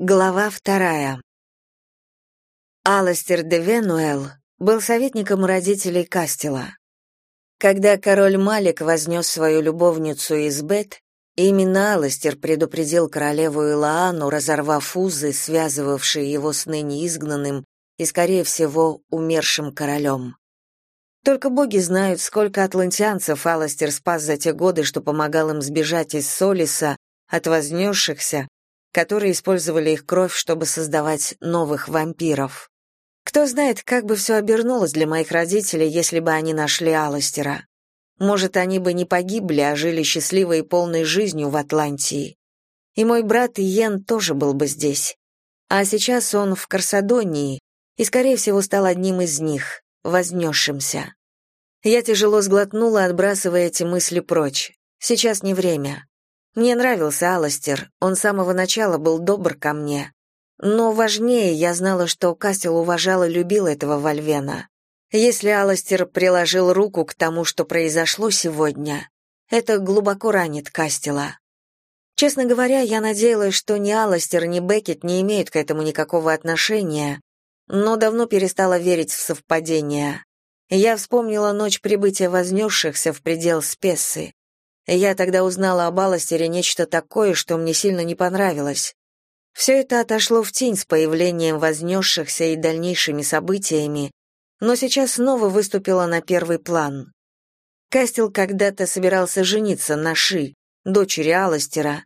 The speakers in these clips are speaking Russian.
Глава вторая. Аластер де Венуэл был советником родителей Кастела. Когда король Малик вознес свою любовницу из Бет, именно Аластер предупредил королеву Илаану, разорвав узы, связывавшие его с ныне изгнанным и, скорее всего, умершим королем. Только боги знают, сколько атлантианцев Аластер спас за те годы, что помогал им сбежать из Солиса от вознесшихся, которые использовали их кровь, чтобы создавать новых вампиров. Кто знает, как бы все обернулось для моих родителей, если бы они нашли Аластера. Может, они бы не погибли, а жили счастливой и полной жизнью в Атлантии. И мой брат Иен тоже был бы здесь. А сейчас он в Карсадонии и, скорее всего, стал одним из них, вознесшимся. Я тяжело сглотнула, отбрасывая эти мысли прочь. Сейчас не время. Мне нравился Аластер, он с самого начала был добр ко мне. Но важнее, я знала, что Кастел уважал и любил этого Вольвена. Если Аластер приложил руку к тому, что произошло сегодня, это глубоко ранит Кастела. Честно говоря, я надеялась, что ни Аластер, ни Беккет не имеют к этому никакого отношения, но давно перестала верить в совпадения. Я вспомнила ночь прибытия вознесшихся в предел Спессы. Я тогда узнала об Аластере нечто такое, что мне сильно не понравилось. Все это отошло в тень с появлением вознесшихся и дальнейшими событиями, но сейчас снова выступило на первый план. Кастел когда-то собирался жениться на Ши, дочери Аластера,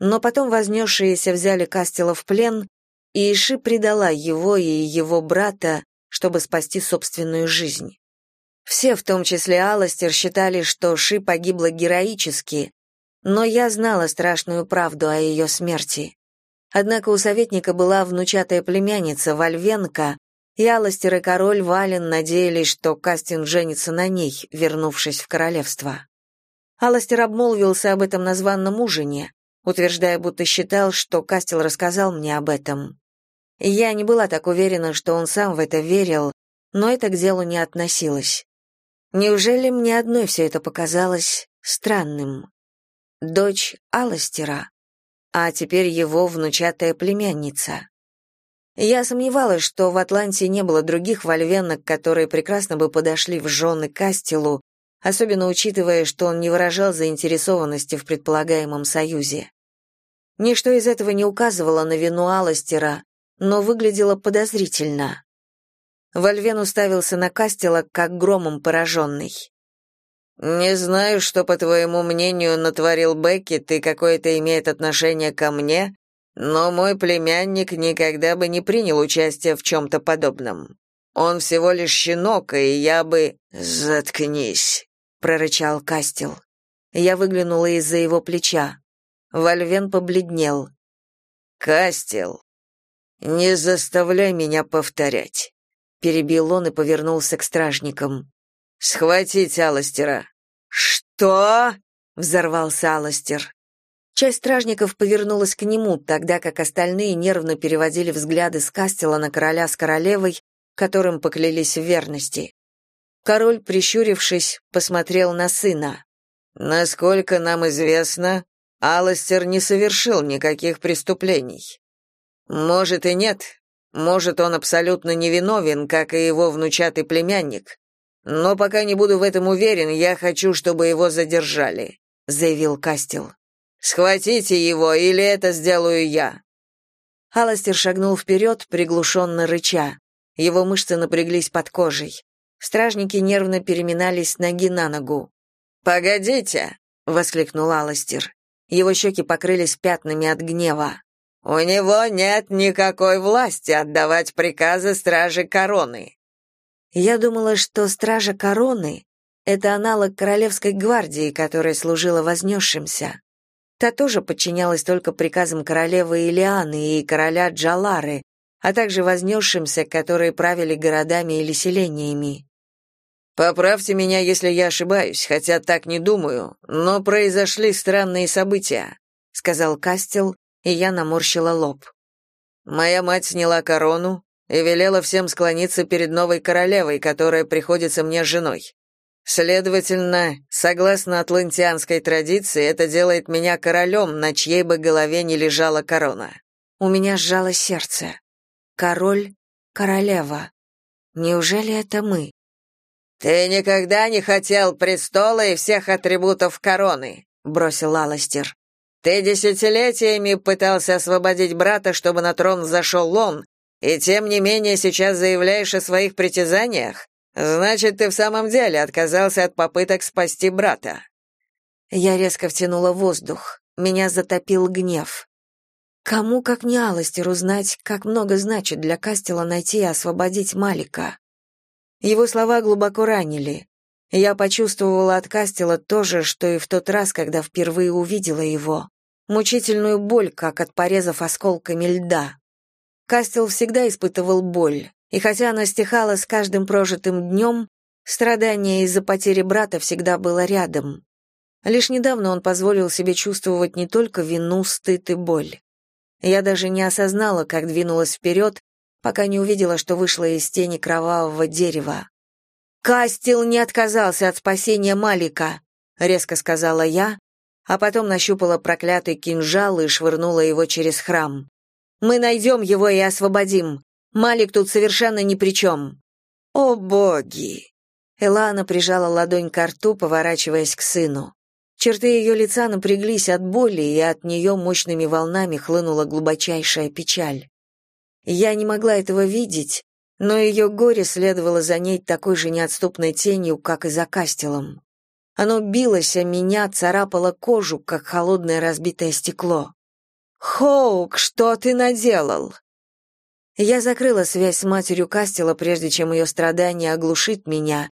но потом вознесшиеся взяли Кастела в плен, и Ши предала его и его брата, чтобы спасти собственную жизнь. Все, в том числе Аластер, считали, что Ши погибла героически, но я знала страшную правду о ее смерти. Однако у советника была внучатая племянница Вальвенка, и Аластер и король Вален надеялись, что Кастин женится на ней, вернувшись в королевство. Аластер обмолвился об этом на званном ужине, утверждая, будто считал, что Кастел рассказал мне об этом. Я не была так уверена, что он сам в это верил, но это к делу не относилось. Неужели мне одной все это показалось странным? Дочь Аластера, а теперь его внучатая племянница. Я сомневалась, что в Атланте не было других вольвенок, которые прекрасно бы подошли в жены Кастелу, особенно учитывая, что он не выражал заинтересованности в предполагаемом союзе. Ничто из этого не указывало на вину Аластера, но выглядело подозрительно. Вольвен уставился на Кастела, как громом пораженный. «Не знаю, что, по твоему мнению, натворил Беккет и какое это имеет отношение ко мне, но мой племянник никогда бы не принял участие в чем-то подобном. Он всего лишь щенок, и я бы...» «Заткнись», — прорычал Кастел. Я выглянула из-за его плеча. Вольвен побледнел. «Кастел, не заставляй меня повторять перебил он и повернулся к стражникам. Схватить Аластера. Что? взорвался Аластер. Часть стражников повернулась к нему, тогда как остальные нервно переводили взгляды с Кастела на короля с королевой, которым поклялись в верности. Король, прищурившись, посмотрел на сына. Насколько нам известно, Аластер не совершил никаких преступлений. Может и нет, может, он абсолютно невиновен, как и его внучатый племянник. Но пока не буду в этом уверен, я хочу, чтобы его задержали, заявил Кастел. Схватите его, или это сделаю я. Аластер шагнул вперед, приглушенно рыча. Его мышцы напряглись под кожей. Стражники нервно переминались ноги на ногу. «Погодите!» — воскликнул Аластер. Его щеки покрылись пятнами от гнева. У него нет никакой власти отдавать приказы страже короны. Я думала, что стража короны — это аналог королевской гвардии, которая служила вознесшимся. Та тоже подчинялась только приказам королевы Илианы и короля Джалары, а также вознесшимся, которые правили городами или селениями. «Поправьте меня, если я ошибаюсь, хотя так не думаю, но произошли странные события», — сказал Кастел, и я наморщила лоб. Моя мать сняла корону и велела всем склониться перед новой королевой, которая приходится мне женой. Следовательно, согласно атлантианской традиции, это делает меня королем, на чьей бы голове не лежала корона. У меня сжало сердце. Король, королева. Неужели это мы? «Ты никогда не хотел престола и всех атрибутов короны», — бросил Аластер. «Ты десятилетиями пытался освободить брата, чтобы на трон зашел он, и тем не менее сейчас заявляешь о своих притязаниях? Значит, ты в самом деле отказался от попыток спасти брата». Я резко втянула воздух. Меня затопил гнев. Кому, как не Аластеру, узнать, как много значит для Кастела найти и освободить Малика? Его слова глубоко ранили. Я почувствовала от Кастела то же, что и в тот раз, когда впервые увидела его. Мучительную боль, как от порезов осколками льда. Кастел всегда испытывал боль, и хотя она стихала с каждым прожитым днем, страдание из-за потери брата всегда было рядом. Лишь недавно он позволил себе чувствовать не только вину, стыд и боль. Я даже не осознала, как двинулась вперед, пока не увидела, что вышла из тени кровавого дерева. «Кастил не отказался от спасения Малика», — резко сказала я, а потом нащупала проклятый кинжал и швырнула его через храм. «Мы найдем его и освободим. Малик тут совершенно ни при чем». «О боги!» Элана прижала ладонь к рту, поворачиваясь к сыну. Черты ее лица напряглись от боли, и от нее мощными волнами хлынула глубочайшая печаль. Я не могла этого видеть, но ее горе следовало за ней такой же неотступной тенью, как и за Кастелом. Оно билось о меня, царапало кожу, как холодное разбитое стекло. «Хоук, что ты наделал?» Я закрыла связь с матерью Кастела, прежде чем ее страдание оглушит меня,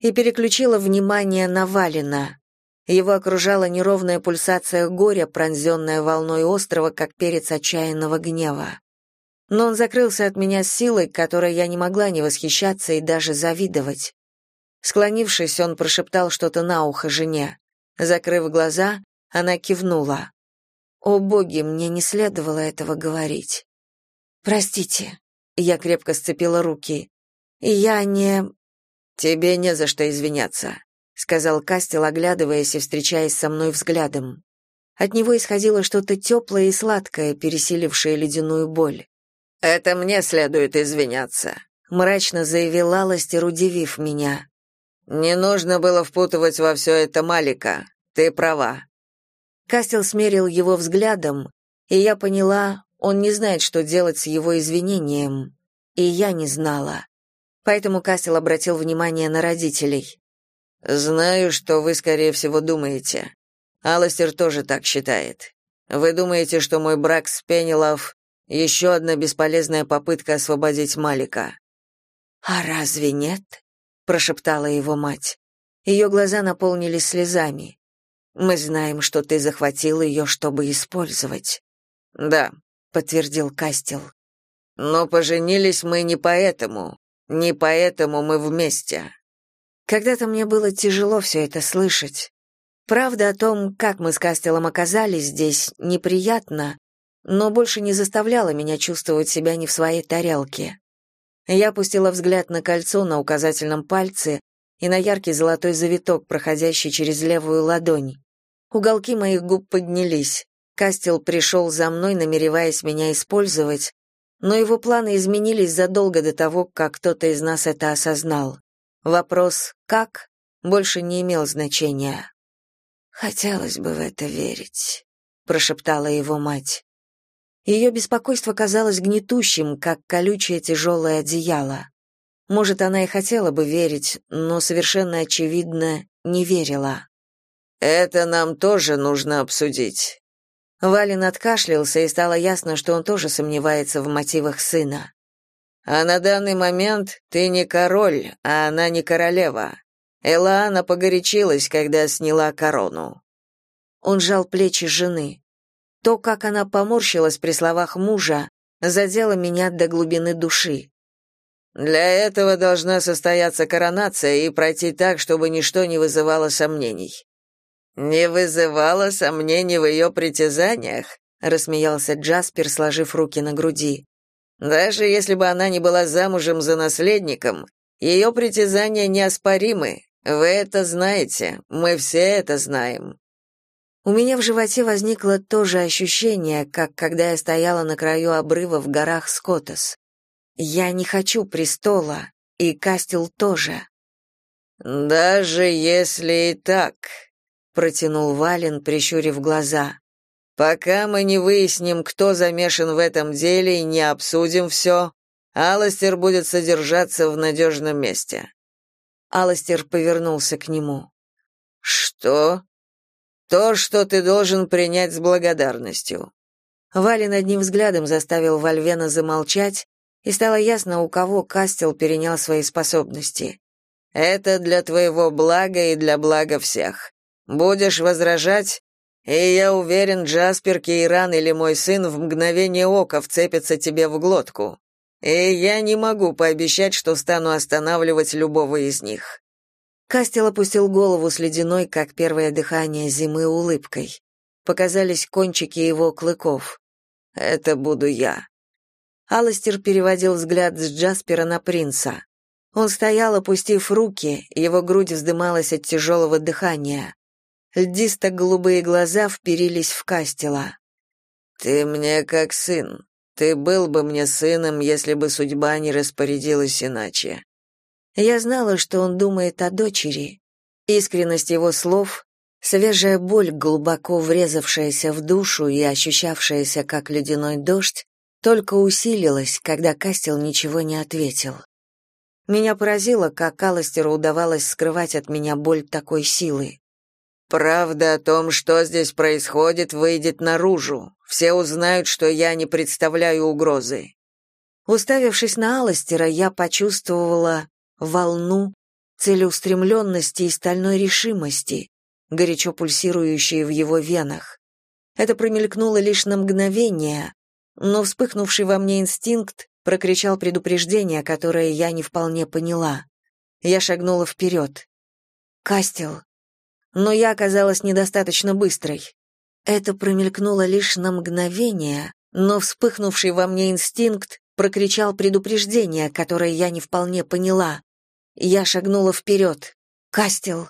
и переключила внимание на Валина. Его окружала неровная пульсация горя, пронзенная волной острова, как перец отчаянного гнева но он закрылся от меня силой, которой я не могла не восхищаться и даже завидовать. Склонившись, он прошептал что-то на ухо жене. Закрыв глаза, она кивнула. «О боги, мне не следовало этого говорить». «Простите», — я крепко сцепила руки. «Я не...» «Тебе не за что извиняться», — сказал Кастел, оглядываясь и встречаясь со мной взглядом. От него исходило что-то теплое и сладкое, пересилившее ледяную боль. «Это мне следует извиняться», — мрачно заявил Аластер, удивив меня. «Не нужно было впутывать во все это Малика. Ты права». Кастел смерил его взглядом, и я поняла, он не знает, что делать с его извинением. И я не знала. Поэтому Кастел обратил внимание на родителей. «Знаю, что вы, скорее всего, думаете. Аластер тоже так считает. Вы думаете, что мой брак с Пенелов еще одна бесполезная попытка освободить Малика. «А разве нет?» — прошептала его мать. Ее глаза наполнились слезами. «Мы знаем, что ты захватил ее, чтобы использовать». «Да», — подтвердил Кастел. «Но поженились мы не поэтому. Не поэтому мы вместе». Когда-то мне было тяжело все это слышать. Правда о том, как мы с Кастелом оказались здесь, неприятно, но больше не заставляла меня чувствовать себя не в своей тарелке. Я опустила взгляд на кольцо на указательном пальце и на яркий золотой завиток, проходящий через левую ладонь. Уголки моих губ поднялись. Кастел пришел за мной, намереваясь меня использовать, но его планы изменились задолго до того, как кто-то из нас это осознал. Вопрос «как?» больше не имел значения. «Хотелось бы в это верить», — прошептала его мать. Ее беспокойство казалось гнетущим, как колючее тяжелое одеяло. Может, она и хотела бы верить, но совершенно очевидно не верила. «Это нам тоже нужно обсудить». Валин откашлялся, и стало ясно, что он тоже сомневается в мотивах сына. «А на данный момент ты не король, а она не королева. Элаана погорячилась, когда сняла корону». Он сжал плечи жены. То, как она поморщилась при словах мужа, задело меня до глубины души. Для этого должна состояться коронация и пройти так, чтобы ничто не вызывало сомнений. Не вызывало сомнений в ее притязаниях, рассмеялся Джаспер, сложив руки на груди. Даже если бы она не была замужем за наследником, ее притязания неоспоримы. Вы это знаете, мы все это знаем. У меня в животе возникло то же ощущение, как когда я стояла на краю обрыва в горах Скотос. Я не хочу престола, и Кастел тоже. «Даже если и так», — протянул Вален, прищурив глаза, «пока мы не выясним, кто замешан в этом деле и не обсудим все, Аластер будет содержаться в надежном месте». Аластер повернулся к нему. «Что?» То, что ты должен принять с благодарностью. Валин одним взглядом заставил Вальвена замолчать, и стало ясно, у кого Кастел перенял свои способности. Это для твоего блага и для блага всех. Будешь возражать, и я уверен, Джаспер, Кейран или мой сын в мгновение ока вцепятся тебе в глотку. И я не могу пообещать, что стану останавливать любого из них. Кастел опустил голову с ледяной, как первое дыхание зимы, улыбкой. Показались кончики его клыков. «Это буду я». Аластер переводил взгляд с Джаспера на принца. Он стоял, опустив руки, его грудь вздымалась от тяжелого дыхания. Льдисто-голубые глаза вперились в Кастела. «Ты мне как сын. Ты был бы мне сыном, если бы судьба не распорядилась иначе. Я знала, что он думает о дочери. Искренность его слов, свежая боль, глубоко врезавшаяся в душу и ощущавшаяся как ледяной дождь, только усилилась, когда Кастел ничего не ответил. Меня поразило, как Алластеру удавалось скрывать от меня боль такой силы. «Правда о том, что здесь происходит, выйдет наружу. Все узнают, что я не представляю угрозы». Уставившись на Алластера, я почувствовала, волну целеустремленности и стальной решимости, горячо пульсирующие в его венах. Это промелькнуло лишь на мгновение, но вспыхнувший во мне инстинкт прокричал предупреждение, которое я не вполне поняла. Я шагнула вперед. «Кастел». Но я оказалась недостаточно быстрой. Это промелькнуло лишь на мгновение, но вспыхнувший во мне инстинкт прокричал предупреждение, которое я не вполне поняла. Я шагнула вперед. Кастел.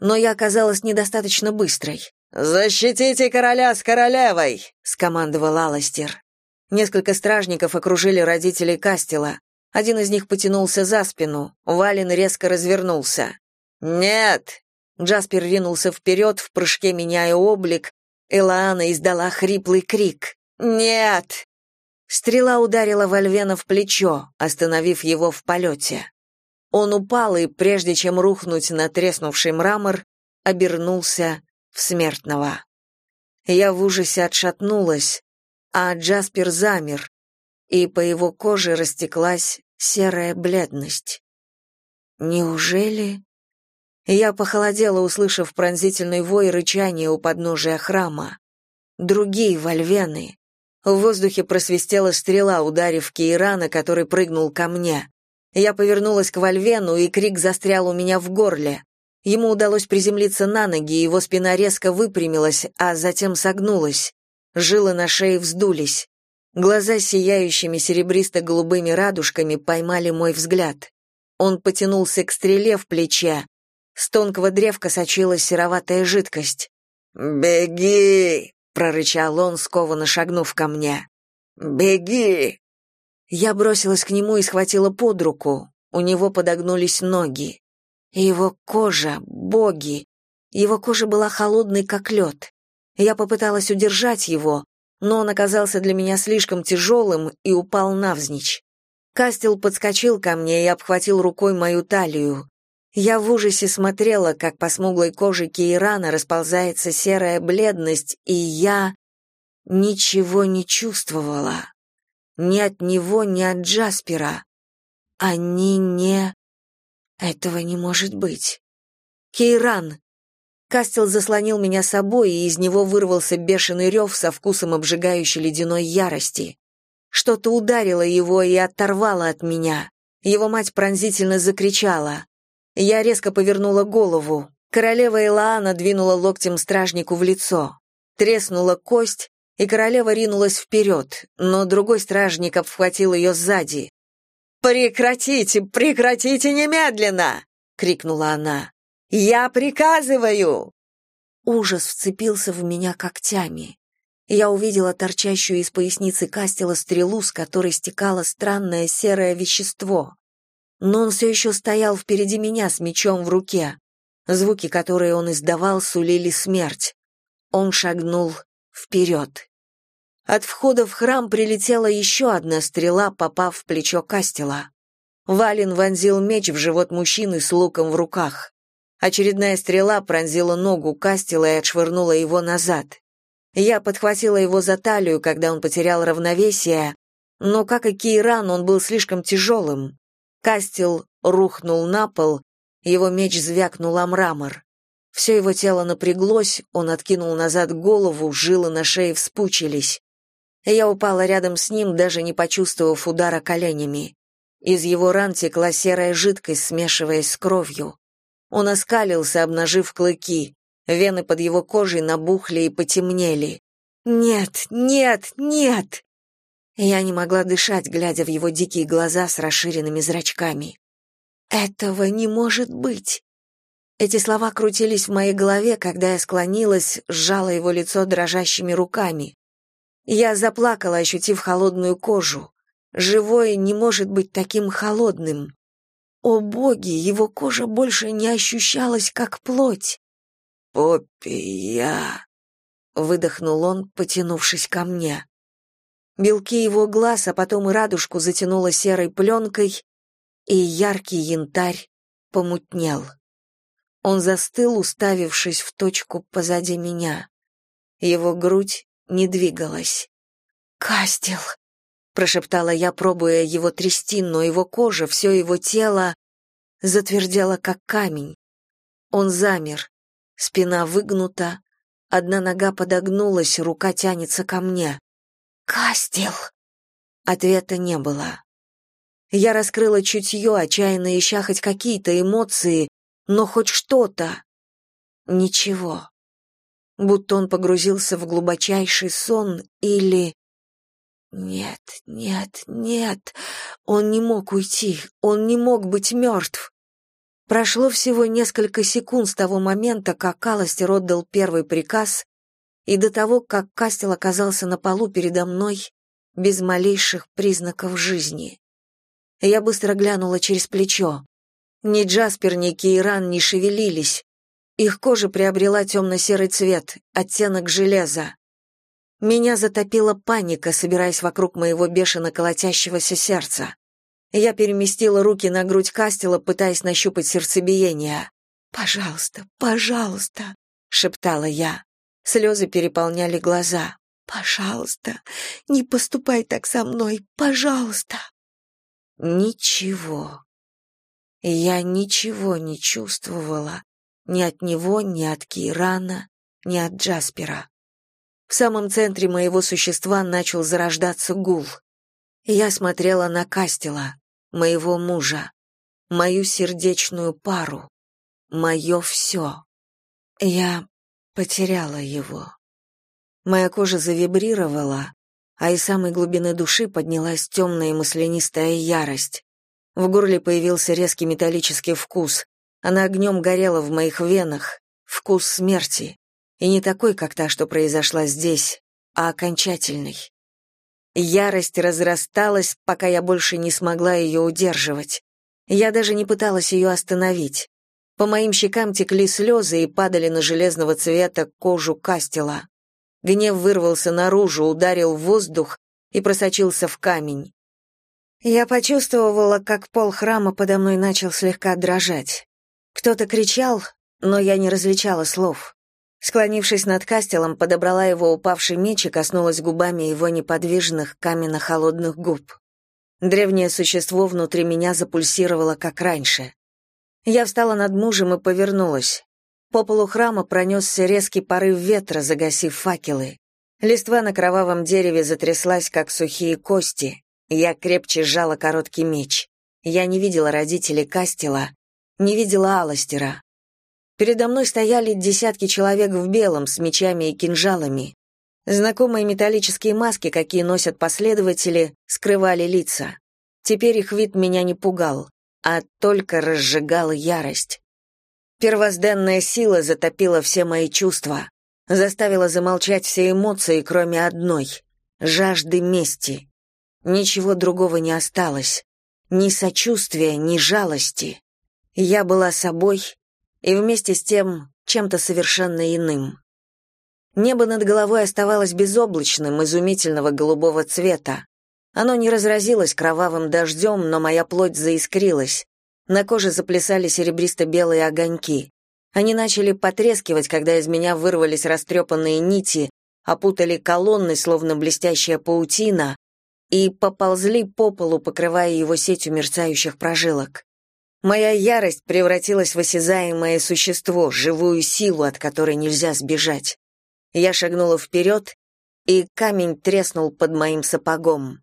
Но я оказалась недостаточно быстрой. «Защитите короля с королевой!» — скомандовал Аластер. Несколько стражников окружили родителей Кастела. Один из них потянулся за спину. Вален резко развернулся. «Нет!» Джаспер ринулся вперед, в прыжке меняя облик. Элаана издала хриплый крик. «Нет!» Стрела ударила Вальвена в плечо, остановив его в полете. Он упал и, прежде чем рухнуть на треснувший мрамор, обернулся в смертного. Я в ужасе отшатнулась, а Джаспер замер, и по его коже растеклась серая бледность. Неужели? Я похолодела, услышав пронзительный вой рычания у подножия храма. Другие вольвены. В воздухе просвистела стрела, ударив Кейрана, который прыгнул ко мне. Я повернулась к Вальвену, и крик застрял у меня в горле. Ему удалось приземлиться на ноги, его спина резко выпрямилась, а затем согнулась. Жилы на шее вздулись. Глаза сияющими серебристо-голубыми радужками поймали мой взгляд. Он потянулся к стреле в плече. С тонкого древка сочилась сероватая жидкость. «Беги!» — прорычал он, скованно шагнув ко мне. «Беги!» Я бросилась к нему и схватила под руку. У него подогнулись ноги. Его кожа, боги. Его кожа была холодной, как лед. Я попыталась удержать его, но он оказался для меня слишком тяжелым и упал навзничь. Кастел подскочил ко мне и обхватил рукой мою талию. Я в ужасе смотрела, как по смуглой коже Кейрана расползается серая бледность, и я ничего не чувствовала. Ни от него, ни от Джаспера. Они не... Этого не может быть. Кейран! Кастел заслонил меня собой, и из него вырвался бешеный рев со вкусом обжигающей ледяной ярости. Что-то ударило его и оторвало от меня. Его мать пронзительно закричала. Я резко повернула голову. Королева Элаана двинула локтем стражнику в лицо. Треснула кость, и королева ринулась вперед, но другой стражник обхватил ее сзади. «Прекратите, прекратите немедленно!» — крикнула она. «Я приказываю!» Ужас вцепился в меня когтями. Я увидела торчащую из поясницы Кастела стрелу, с которой стекало странное серое вещество. Но он все еще стоял впереди меня с мечом в руке. Звуки, которые он издавал, сулили смерть. Он шагнул вперед. От входа в храм прилетела еще одна стрела, попав в плечо Кастела. Валин вонзил меч в живот мужчины с луком в руках. Очередная стрела пронзила ногу Кастела и отшвырнула его назад. Я подхватила его за талию, когда он потерял равновесие, но, как и Кейран, он был слишком тяжелым. Кастел рухнул на пол, его меч звякнул о мрамор. Все его тело напряглось, он откинул назад голову, жилы на шее вспучились. Я упала рядом с ним, даже не почувствовав удара коленями. Из его ран текла серая жидкость, смешиваясь с кровью. Он оскалился, обнажив клыки. Вены под его кожей набухли и потемнели. «Нет, нет, нет!» Я не могла дышать, глядя в его дикие глаза с расширенными зрачками. «Этого не может быть!» Эти слова крутились в моей голове, когда я склонилась, сжала его лицо дрожащими руками. Я заплакала, ощутив холодную кожу. Живое не может быть таким холодным. О боги, его кожа больше не ощущалась как плоть. «Поппи, я...» — выдохнул он, потянувшись ко мне. Белки его глаз, а потом и радужку затянуло серой пленкой, и яркий янтарь помутнел. Он застыл, уставившись в точку позади меня. Его грудь не двигалась. «Кастел!» — прошептала я, пробуя его трясти, но его кожа, все его тело затвердело, как камень. Он замер, Спина выгнута, одна нога подогнулась, рука тянется ко мне. «Кастел!» Ответа не было. Я раскрыла чутье, отчаянно ища хоть какие-то эмоции, но хоть что-то. Ничего. Будто он погрузился в глубочайший сон или... Нет, нет, нет, он не мог уйти, он не мог быть мертв. Прошло всего несколько секунд с того момента, как Аластер отдал первый приказ, и до того, как Кастел оказался на полу передо мной без малейших признаков жизни. Я быстро глянула через плечо. Ни Джаспер, ни Кейран не шевелились. Их кожа приобрела темно-серый цвет, оттенок железа. Меня затопила паника, собираясь вокруг моего бешено колотящегося сердца. Я переместила руки на грудь Кастела, пытаясь нащупать сердцебиение. «Пожалуйста, пожалуйста», — шептала я. Слезы переполняли глаза. «Пожалуйста, не поступай так со мной, пожалуйста». Ничего. Я ничего не чувствовала. Ни от него, ни от Кирана, ни от Джаспера. В самом центре моего существа начал зарождаться гул. Я смотрела на Кастела моего мужа, мою сердечную пару, мое все. Я потеряла его. Моя кожа завибрировала, а из самой глубины души поднялась темная маслянистая ярость. В горле появился резкий металлический вкус. Она огнем горела в моих венах. Вкус смерти. И не такой, как та, что произошла здесь, а окончательный. Ярость разрасталась, пока я больше не смогла ее удерживать. Я даже не пыталась ее остановить. По моим щекам текли слезы и падали на железного цвета кожу кастела. Гнев вырвался наружу, ударил в воздух и просочился в камень. Я почувствовала, как пол храма подо мной начал слегка дрожать. Кто-то кричал, но я не различала слов. Склонившись над Кастелом, подобрала его упавший меч и коснулась губами его неподвижных каменно-холодных губ. Древнее существо внутри меня запульсировало, как раньше. Я встала над мужем и повернулась. По полу храма пронесся резкий порыв ветра, загасив факелы. Листва на кровавом дереве затряслась, как сухие кости. Я крепче сжала короткий меч. Я не видела родителей Кастела, не видела Аластера, Передо мной стояли десятки человек в белом с мечами и кинжалами. Знакомые металлические маски, какие носят последователи, скрывали лица. Теперь их вид меня не пугал, а только разжигал ярость. Первозданная сила затопила все мои чувства, заставила замолчать все эмоции, кроме одной — жажды мести. Ничего другого не осталось. Ни сочувствия, ни жалости. Я была собой и вместе с тем чем-то совершенно иным. Небо над головой оставалось безоблачным, изумительного голубого цвета. Оно не разразилось кровавым дождем, но моя плоть заискрилась. На коже заплясали серебристо-белые огоньки. Они начали потрескивать, когда из меня вырвались растрепанные нити, опутали колонны, словно блестящая паутина, и поползли по полу, покрывая его сетью мерцающих прожилок. Моя ярость превратилась в осязаемое существо, живую силу, от которой нельзя сбежать. Я шагнула вперед, и камень треснул под моим сапогом.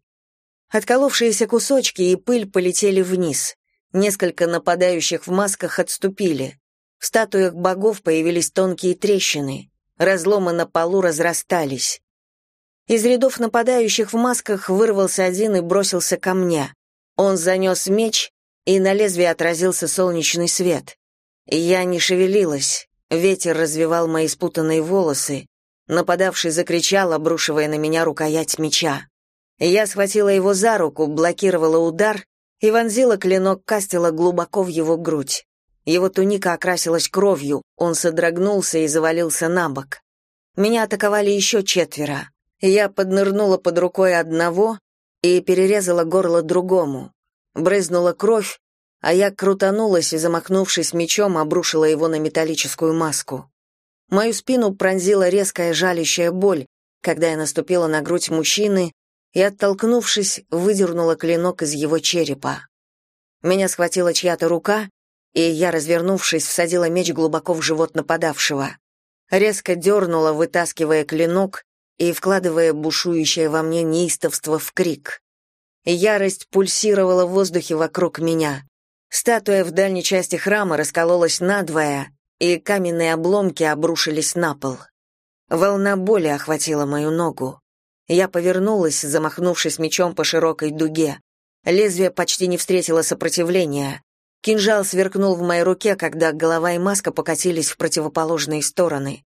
Отколовшиеся кусочки и пыль полетели вниз. Несколько нападающих в масках отступили. В статуях богов появились тонкие трещины. Разломы на полу разрастались. Из рядов нападающих в масках вырвался один и бросился ко мне. Он занес меч, и на лезвие отразился солнечный свет. Я не шевелилась, ветер развивал мои спутанные волосы. Нападавший закричал, обрушивая на меня рукоять меча. Я схватила его за руку, блокировала удар и вонзила клинок Кастела глубоко в его грудь. Его туника окрасилась кровью, он содрогнулся и завалился на бок. Меня атаковали еще четверо. Я поднырнула под рукой одного и перерезала горло другому. Брызнула кровь, а я крутанулась и, замахнувшись мечом, обрушила его на металлическую маску. Мою спину пронзила резкая жалящая боль, когда я наступила на грудь мужчины и, оттолкнувшись, выдернула клинок из его черепа. Меня схватила чья-то рука, и я, развернувшись, всадила меч глубоко в живот нападавшего. Резко дернула, вытаскивая клинок, и вкладывая бушующее во мне неистовство в крик. Ярость пульсировала в воздухе вокруг меня. Статуя в дальней части храма раскололась надвое, и каменные обломки обрушились на пол. Волна боли охватила мою ногу. Я повернулась, замахнувшись мечом по широкой дуге. Лезвие почти не встретило сопротивления. Кинжал сверкнул в моей руке, когда голова и маска покатились в противоположные стороны.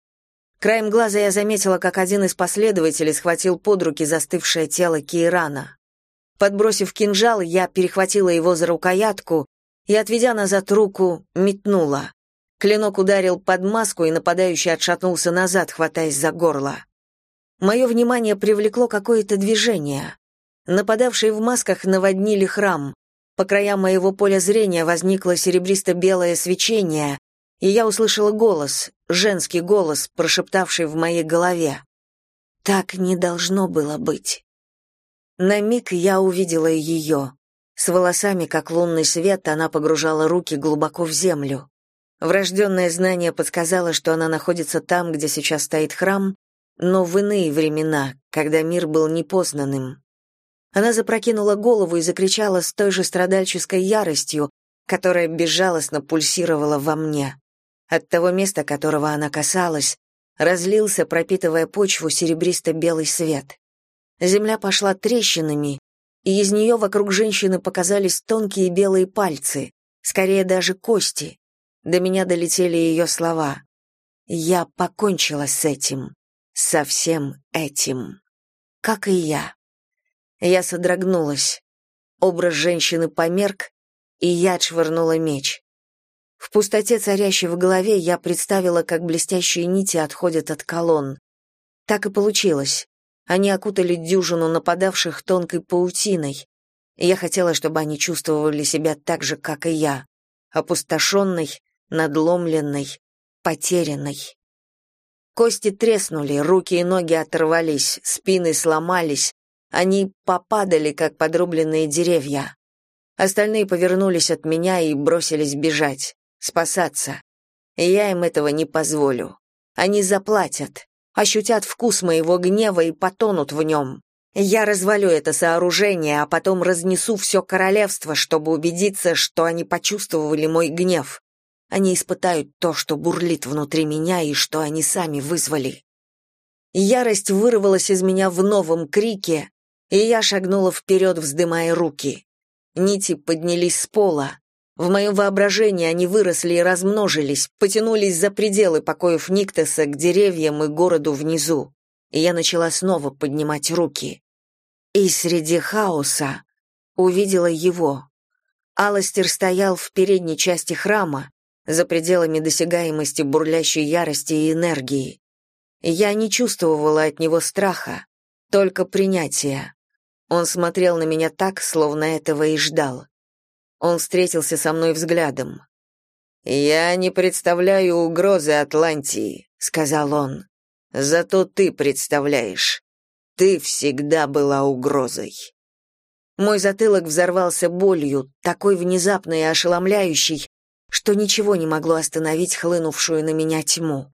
Краем глаза я заметила, как один из последователей схватил под руки застывшее тело Кейрана. Подбросив кинжал, я перехватила его за рукоятку и, отведя назад руку, метнула. Клинок ударил под маску, и нападающий отшатнулся назад, хватаясь за горло. Мое внимание привлекло какое-то движение. Нападавшие в масках наводнили храм. По краям моего поля зрения возникло серебристо-белое свечение, и я услышала голос, женский голос, прошептавший в моей голове. Так не должно было быть. На миг я увидела ее. С волосами, как лунный свет, она погружала руки глубоко в землю. Врожденное знание подсказало, что она находится там, где сейчас стоит храм, но в иные времена, когда мир был непознанным. Она запрокинула голову и закричала с той же страдальческой яростью, которая безжалостно пульсировала во мне. От того места, которого она касалась, разлился, пропитывая почву, серебристо-белый свет. Земля пошла трещинами, и из нее вокруг женщины показались тонкие белые пальцы, скорее даже кости. До меня долетели ее слова. «Я покончила с этим, со всем этим, как и я». Я содрогнулась. Образ женщины померк, и я отшвырнула меч. В пустоте, царящей в голове, я представила, как блестящие нити отходят от колонн. Так и получилось. Они окутали дюжину нападавших тонкой паутиной. Я хотела, чтобы они чувствовали себя так же, как и я, опустошенной, надломленной, потерянной. Кости треснули, руки и ноги оторвались, спины сломались, они попадали, как подрубленные деревья. Остальные повернулись от меня и бросились бежать спасаться. Я им этого не позволю. Они заплатят, ощутят вкус моего гнева и потонут в нем. Я развалю это сооружение, а потом разнесу все королевство, чтобы убедиться, что они почувствовали мой гнев. Они испытают то, что бурлит внутри меня и что они сами вызвали. Ярость вырвалась из меня в новом крике, и я шагнула вперед, вздымая руки. Нити поднялись с пола, В моем воображении они выросли и размножились, потянулись за пределы покоев Никтеса к деревьям и городу внизу. И я начала снова поднимать руки. И среди хаоса увидела его. Аластер стоял в передней части храма, за пределами досягаемости бурлящей ярости и энергии. Я не чувствовала от него страха, только принятия. Он смотрел на меня так, словно этого и ждал. Он встретился со мной взглядом. «Я не представляю угрозы Атлантии», — сказал он. «Зато ты представляешь. Ты всегда была угрозой». Мой затылок взорвался болью, такой внезапной и ошеломляющей, что ничего не могло остановить хлынувшую на меня тьму.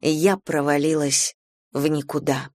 Я провалилась в никуда.